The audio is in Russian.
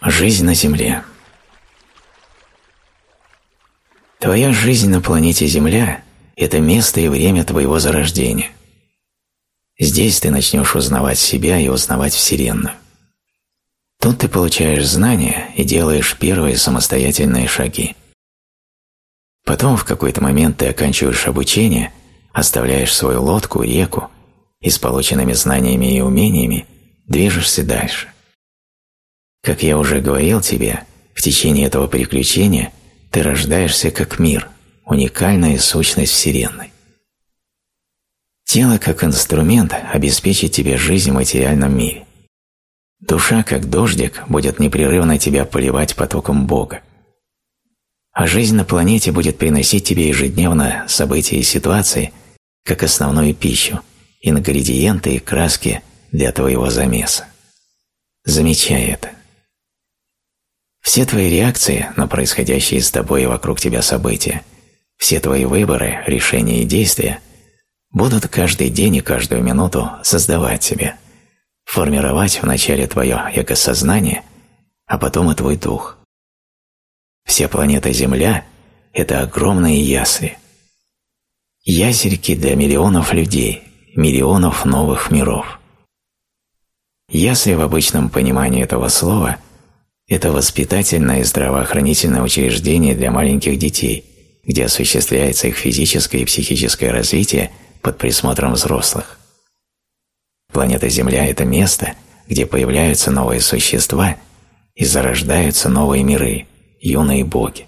Жизнь на Земле Твоя жизнь на планете Земля – это место и время твоего зарождения. Здесь ты начнешь узнавать себя и узнавать Вселенную. Тут ты получаешь знания и делаешь первые самостоятельные шаги. Потом в какой-то момент ты оканчиваешь обучение, оставляешь свою лодку, реку и с полученными знаниями и умениями движешься дальше. Как я уже говорил тебе, в течение этого приключения ты рождаешься как мир, уникальная сущность Вселенной. Тело как инструмент обеспечит тебе жизнь в материальном мире. Душа, как дождик, будет непрерывно тебя поливать потоком Бога. А жизнь на планете будет приносить тебе ежедневно события и ситуации как основную пищу, ингредиенты и краски для твоего замеса. Замечай это. Все твои реакции на происходящие с тобой и вокруг тебя события, все твои выборы, решения и действия будут каждый день и каждую минуту создавать себя, формировать вначале твое эго-сознание, а потом и твой дух. Вся планета Земля – это огромные ясли. Ясельки для миллионов людей, миллионов новых миров. Ясли в обычном понимании этого слова – это воспитательное и здравоохранительное учреждение для маленьких детей, где осуществляется их физическое и психическое развитие под присмотром взрослых. Планета Земля – это место, где появляются новые существа и зарождаются новые миры, юные боги.